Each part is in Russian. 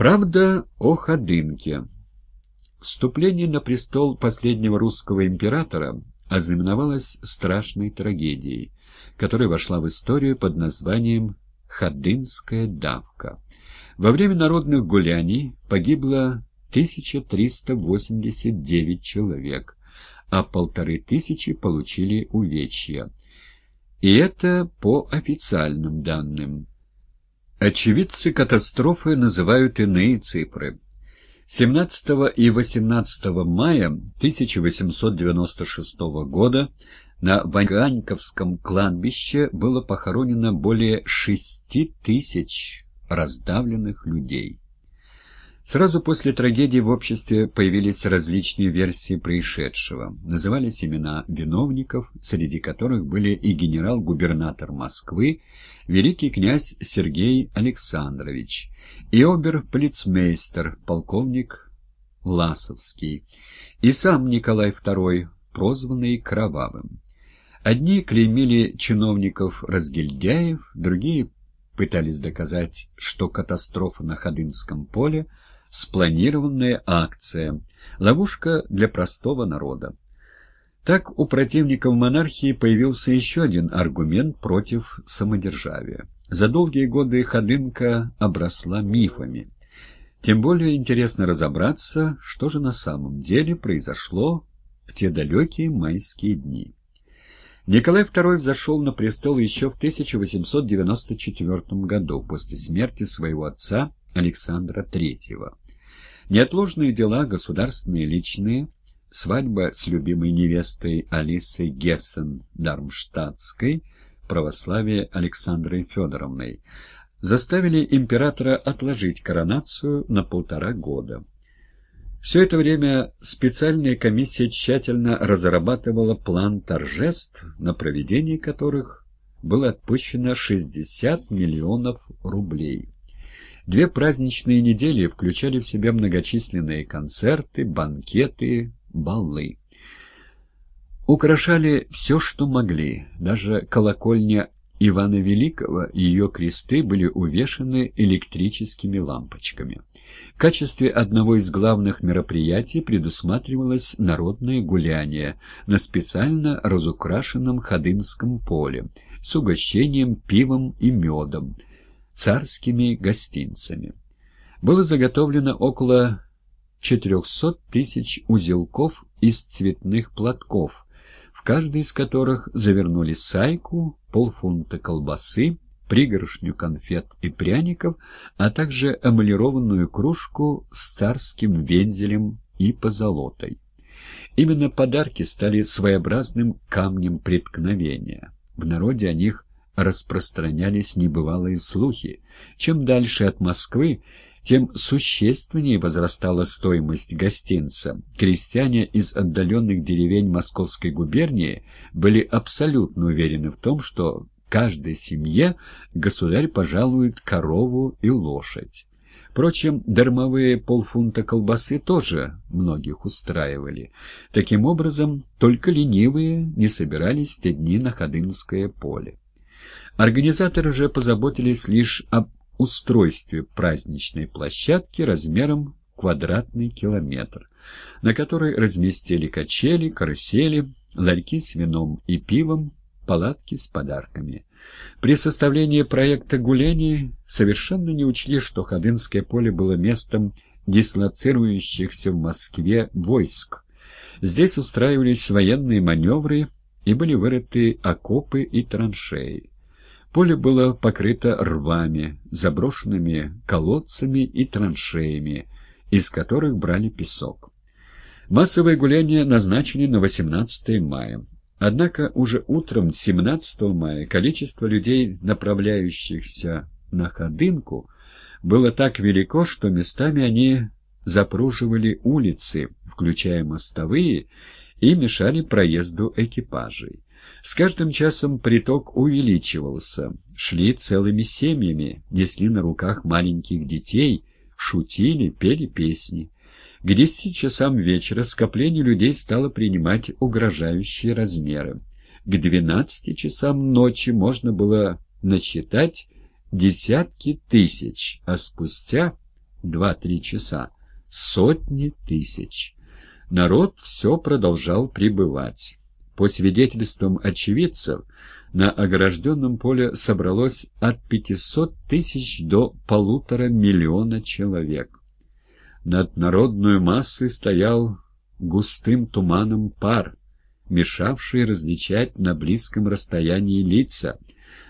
Правда о Ходынке. Вступление на престол последнего русского императора ознаменовалось страшной трагедией, которая вошла в историю под названием «Ходынская давка». Во время народных гуляний погибло 1389 человек, а полторы тысячи получили увечья. И это по официальным данным. Очевидцы катастрофы называют иные цифры. 17 и 18 мая 1896 года на Ванганьковском кладбище было похоронено более 6 тысяч раздавленных людей. Сразу после трагедии в обществе появились различные версии происшедшего. Назывались имена виновников, среди которых были и генерал-губернатор Москвы, великий князь Сергей Александрович, и обер-полицмейстер, полковник Власовский, и сам Николай II, прозванный Кровавым. Одни клеймили чиновников разгильдяев, другие пытались доказать, что катастрофа на Ходынском поле – спланированная акция, ловушка для простого народа. Так у противников монархии появился еще один аргумент против самодержавия. За долгие годы Ходынка обросла мифами. Тем более интересно разобраться, что же на самом деле произошло в те далекие майские дни. Николай II взошел на престол еще в 1894 году, после смерти своего отца Александра III. Неотложные дела, государственные личные, свадьба с любимой невестой Алисой Гессен-Дармштадтской, православие Александрой Федоровной, заставили императора отложить коронацию на полтора года. Все это время специальная комиссия тщательно разрабатывала план торжеств, на проведение которых было отпущено 60 миллионов рублей. Две праздничные недели включали в себя многочисленные концерты, банкеты, балы. Украшали все, что могли. Даже колокольня Ивана Великого и ее кресты были увешаны электрическими лампочками. В качестве одного из главных мероприятий предусматривалось народное гуляние на специально разукрашенном Ходынском поле с угощением пивом и медом, царскими гостинцами. Было заготовлено около 400 тысяч узелков из цветных платков, в каждый из которых завернули сайку, полфунта колбасы, пригоршню конфет и пряников, а также эмалированную кружку с царским вензелем и позолотой. Именно подарки стали своеобразным камнем преткновения. В народе о них распространялись небывалые слухи. Чем дальше от Москвы, тем существеннее возрастала стоимость гостинца. Крестьяне из отдаленных деревень Московской губернии были абсолютно уверены в том, что каждой семье государь пожалует корову и лошадь. Впрочем, дармовые полфунта колбасы тоже многих устраивали. Таким образом, только ленивые не собирались в те дни на Ходынское поле. Организаторы же позаботились лишь об устройстве праздничной площадки размером квадратный километр, на которой разместили качели, карусели, ларьки с вином и пивом, палатки с подарками. При составлении проекта гуляний совершенно не учли, что Ходынское поле было местом дислоцирующихся в Москве войск. Здесь устраивались военные маневры и были вырыты окопы и траншеи. Поле было покрыто рвами, заброшенными колодцами и траншеями, из которых брали песок. Массовые гуляния назначены на 18 мая. Однако уже утром 17 мая количество людей, направляющихся на Ходынку, было так велико, что местами они запруживали улицы, включая мостовые, и мешали проезду экипажей. С каждым часом приток увеличивался. Шли целыми семьями, несли на руках маленьких детей, шутили, пели песни. К десяти часам вечера скопление людей стало принимать угрожающие размеры. К двенадцати часам ночи можно было насчитать десятки тысяч, а спустя два-три часа, сотни тысяч. Народ все продолжал прибывать. По свидетельствам очевидцев, на огражденном поле собралось от 500 тысяч до полутора миллиона человек. Над народную массой стоял густым туманом пар, мешавший различать на близком расстоянии лица.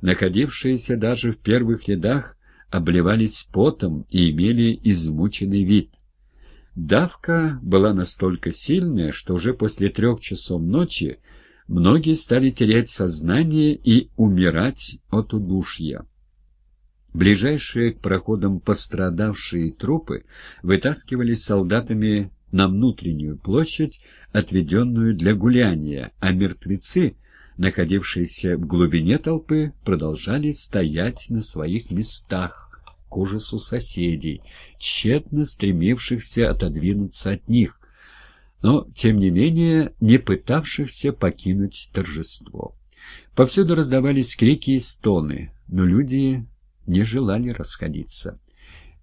Находившиеся даже в первых рядах обливались потом и имели измученный вид. Давка была настолько сильная, что уже после трех часов ночи многие стали терять сознание и умирать от удушья. Ближайшие к проходам пострадавшие трупы вытаскивались солдатами на внутреннюю площадь, отведенную для гуляния, а мертвецы, находившиеся в глубине толпы, продолжали стоять на своих местах ужасу соседей, тщетно стремившихся отодвинуться от них, но, тем не менее, не пытавшихся покинуть торжество. Повсюду раздавались крики и стоны, но люди не желали расходиться.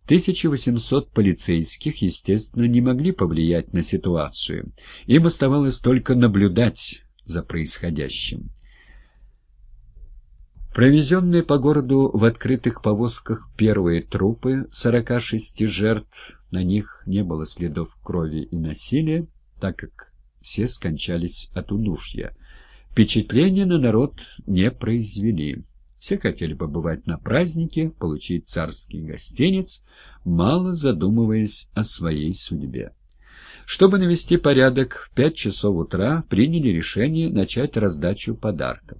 1800 полицейских, естественно, не могли повлиять на ситуацию. Им оставалось только наблюдать за происходящим. Провезенные по городу в открытых повозках первые трупы, 46 жертв, на них не было следов крови и насилия, так как все скончались от удушья. Впечатления на народ не произвели. Все хотели побывать на празднике, получить царский гостиниц, мало задумываясь о своей судьбе. Чтобы навести порядок, в пять часов утра приняли решение начать раздачу подарков.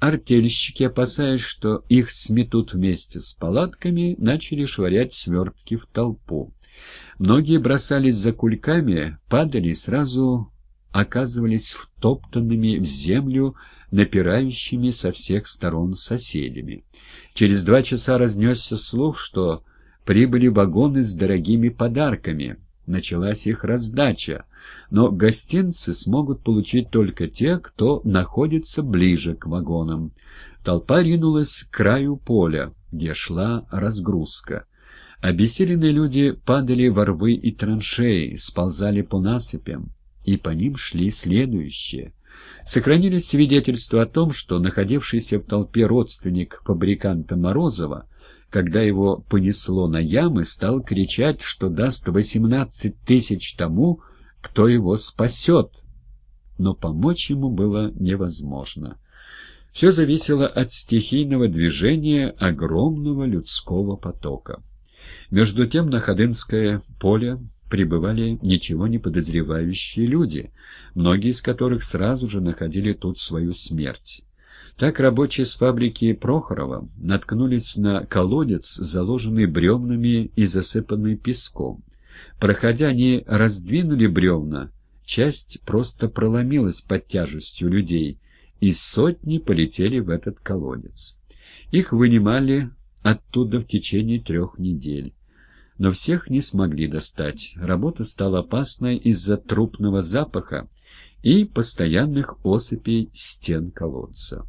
Артельщики, опасаясь, что их сметут вместе с палатками, начали швырять свертки в толпу. Многие бросались за кульками, падали и сразу оказывались втоптанными в землю напирающими со всех сторон соседями. Через два часа разнесся слух, что прибыли вагоны с дорогими подарками. Началась их раздача, но гостинцы смогут получить только те, кто находится ближе к вагонам. Толпа ринулась к краю поля, где шла разгрузка. Обессиленные люди падали во рвы и траншеи, сползали по насыпям, и по ним шли следующие. Сохранились свидетельства о том, что находившийся в толпе родственник фабриканта Морозова, когда его понесло на ямы, стал кричать, что даст 18 тысяч тому, кто его спасет. Но помочь ему было невозможно. Все зависело от стихийного движения огромного людского потока. Между тем на Ходынское поле прибывали ничего не подозревающие люди, многие из которых сразу же находили тут свою смерть. Так рабочие с фабрики Прохорова наткнулись на колодец, заложенный бревнами и засыпанный песком. Проходя, они раздвинули бревна, часть просто проломилась под тяжестью людей, и сотни полетели в этот колодец. Их вынимали оттуда в течение трех недель. Но всех не смогли достать. Работа стала опасной из-за трупного запаха и постоянных осыпей стен колодца.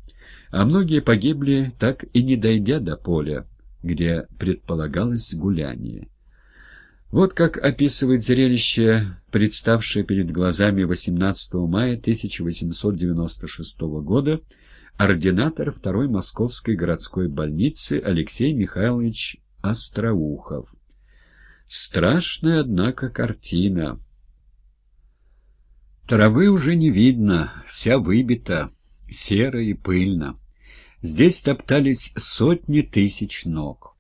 А многие погибли, так и не дойдя до поля, где предполагалось гуляние. Вот как описывает зрелище, представшее перед глазами 18 мая 1896 года, ординатор второй Московской городской больницы Алексей Михайлович Остроухов. Страшная, однако, картина. Травы уже не видно, вся выбита, серо и пыльно. Здесь топтались сотни тысяч ног.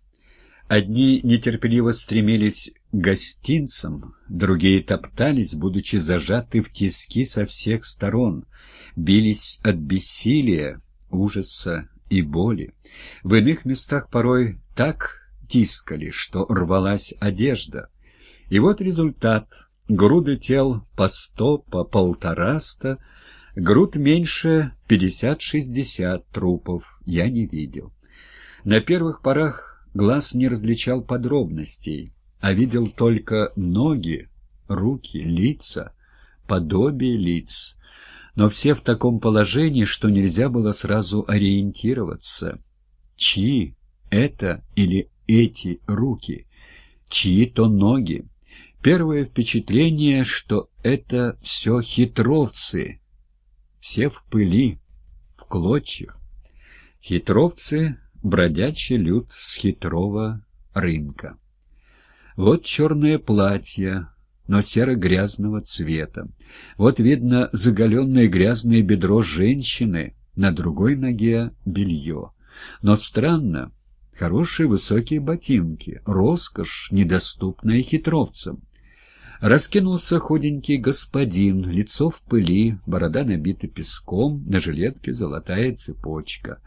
Одни нетерпеливо стремились гостинцам, другие топтались, будучи зажаты в тиски со всех сторон, бились от бессилия, ужаса и боли. В иных местах порой так тискали, что рвалась одежда. И вот результат. Груды тел по сто, по полтораста, груд меньше пятьдесят-шестьдесят трупов я не видел. На первых порах глаз не различал подробностей, а видел только ноги, руки, лица, подобие лиц, но все в таком положении, что нельзя было сразу ориентироваться. Чьи это или эти руки, чьи-то ноги. Первое впечатление, что это все хитровцы, все в пыли, в клочьях. Хитровцы — бродячий люд с хитрого рынка. Вот черное платье, но серо-грязного цвета. Вот видно заголенное грязное бедро женщины, на другой ноге белье. Но странно, хорошие высокие ботинки, роскошь, недоступная хитровцам. Раскинулся худенький господин, лицо в пыли, борода набита песком, на жилетке золотая цепочка.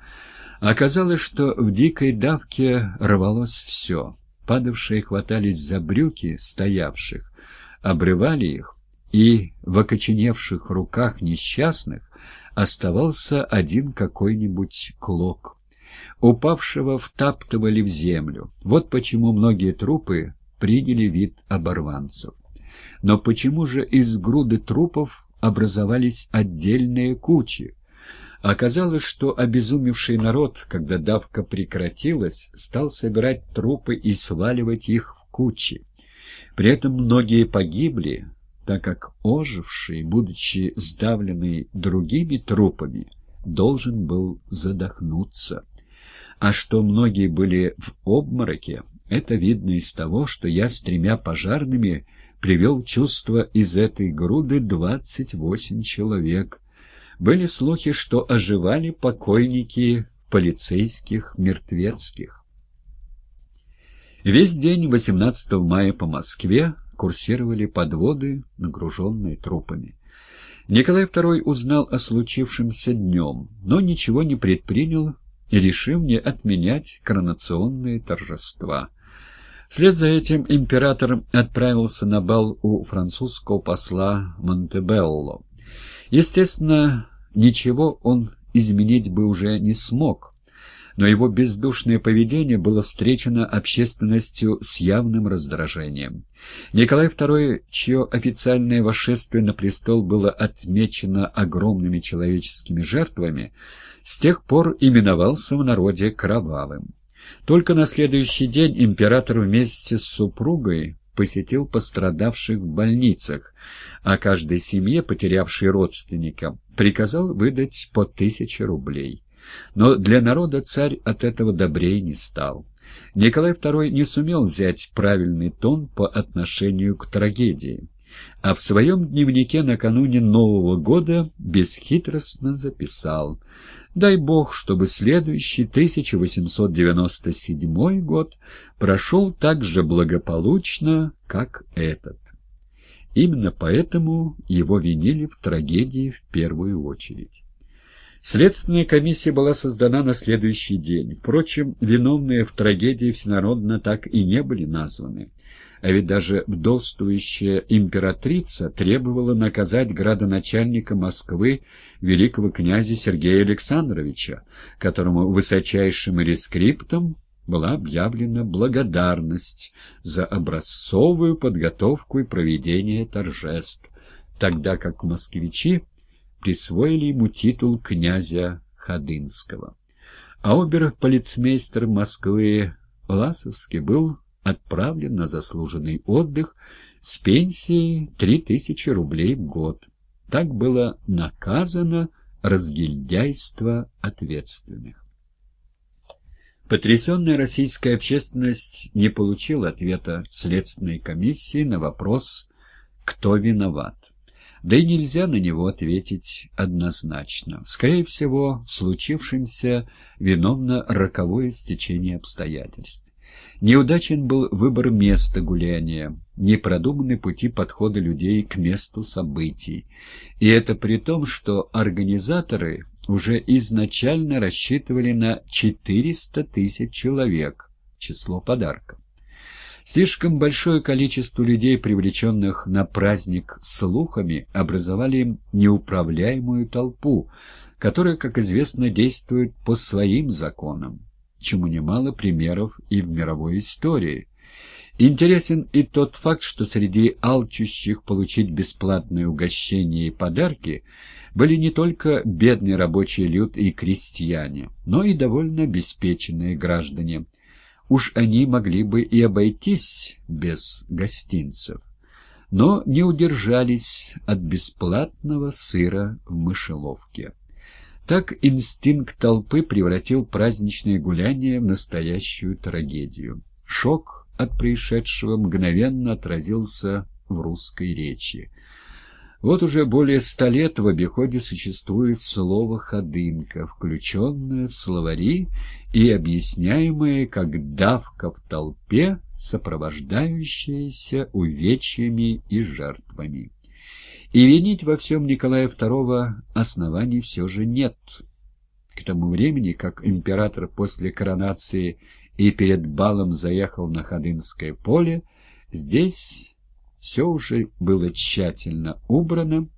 Оказалось, что в дикой давке рвалось все. Падавшие хватались за брюки стоявших, обрывали их, и в окоченевших руках несчастных оставался один какой-нибудь клок. Упавшего втаптывали в землю. Вот почему многие трупы приняли вид оборванцев. Но почему же из груды трупов образовались отдельные кучи? Оказалось, что обезумевший народ, когда давка прекратилась, стал собирать трупы и сваливать их в кучи. При этом многие погибли, так как оживший, будучи сдавленный другими трупами, должен был задохнуться. А что многие были в обмороке, это видно из того, что я с тремя пожарными привел чувство из этой груды двадцать восемь человек. Были слухи, что оживали покойники полицейских мертвецких. Весь день 18 мая по Москве курсировали подводы, нагруженные трупами. Николай II узнал о случившемся днем, но ничего не предпринял и решил не отменять коронационные торжества. Вслед за этим император отправился на бал у французского посла Монтебелло. Естественно, ничего он изменить бы уже не смог, но его бездушное поведение было встречено общественностью с явным раздражением. Николай II, чье официальное восшествие на престол было отмечено огромными человеческими жертвами, с тех пор именовался в народе кровавым. Только на следующий день император вместе с супругой посетил пострадавших в больницах, а каждой семье, потерявшей родственника, приказал выдать по тысяче рублей. Но для народа царь от этого добрее не стал. Николай II не сумел взять правильный тон по отношению к трагедии, а в своем дневнике накануне Нового года бесхитростно записал Дай Бог, чтобы следующий 1897 год прошел так же благополучно, как этот. Именно поэтому его винили в трагедии в первую очередь. Следственная комиссия была создана на следующий день. Впрочем, виновные в трагедии всенародно так и не были названы а ведь даже вдовствующая императрица требовала наказать градоначальника Москвы великого князя Сергея Александровича, которому высочайшим рескриптом была объявлена благодарность за образцовую подготовку и проведение торжеств, тогда как москвичи присвоили ему титул князя Ходынского. А обер-полицмейстер Москвы Власовский был отправлен на заслуженный отдых с пенсией 3000 рублей в год. Так было наказано разгильдяйство ответственных. Потрясенная российская общественность не получила ответа Следственной комиссии на вопрос «Кто виноват?». Да и нельзя на него ответить однозначно. Скорее всего, в случившемся виновно роковое стечение обстоятельств. Неудачен был выбор места гуляния, непродуманные пути подхода людей к месту событий. И это при том, что организаторы уже изначально рассчитывали на 400 тысяч человек, число подарков. Слишком большое количество людей, привлеченных на праздник слухами, образовали неуправляемую толпу, которая, как известно, действует по своим законам чему немало примеров и в мировой истории. Интересен и тот факт, что среди алчущих получить бесплатные угощения и подарки были не только бедный рабочий люд и крестьяне, но и довольно обеспеченные граждане. уж они могли бы и обойтись без гостинцев, но не удержались от бесплатного сыра в мышеловке. Так инстинкт толпы превратил праздничное гуляние в настоящую трагедию. Шок от происшедшего мгновенно отразился в русской речи. Вот уже более ста лет в обиходе существует слово «ходынка», включенное в словари и объясняемое как «давка в толпе», сопровождающаяся увечьями и жертвами. И винить во всем Николая II оснований все же нет. К тому времени, как император после коронации и перед балом заехал на Ходынское поле, здесь все уже было тщательно убрано,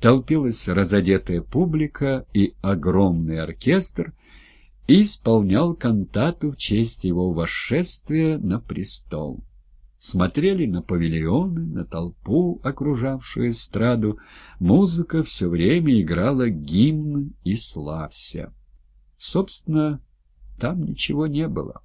толпилась разодетая публика и огромный оркестр, и исполнял кантату в честь его восшествия на престол. Смотрели на павильоны, на толпу, окружавшую эстраду. Музыка все время играла гимн и славься. Собственно, там ничего не было.